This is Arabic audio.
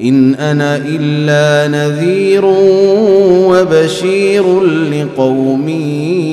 إن أنا إلا نذير وبشير لقوم يؤمنون